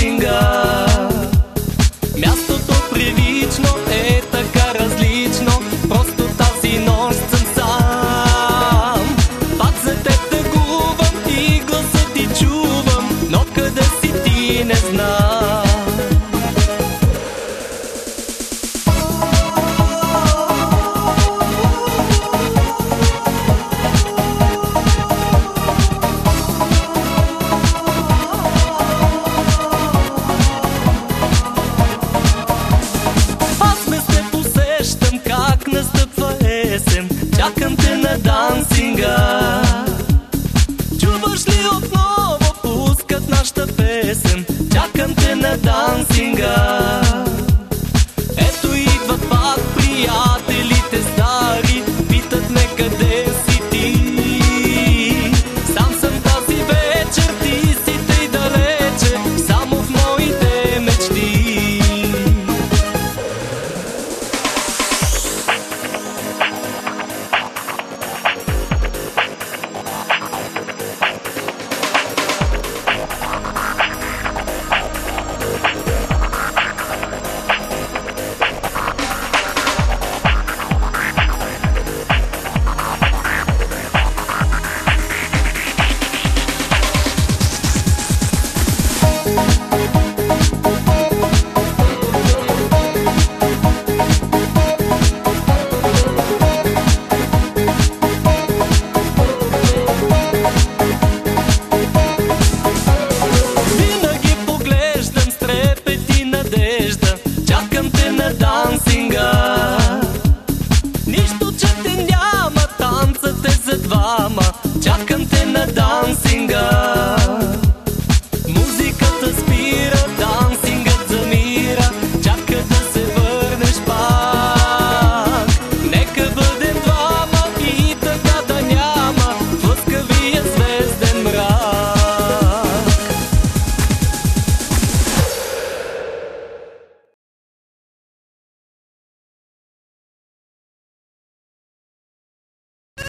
митинга Мястото привично е така различно Просто тази нощ съм сам. Пак за теб тъгувам и гласа ти чувам Но къде си ти не знам. sevda мама, чакам те на данси.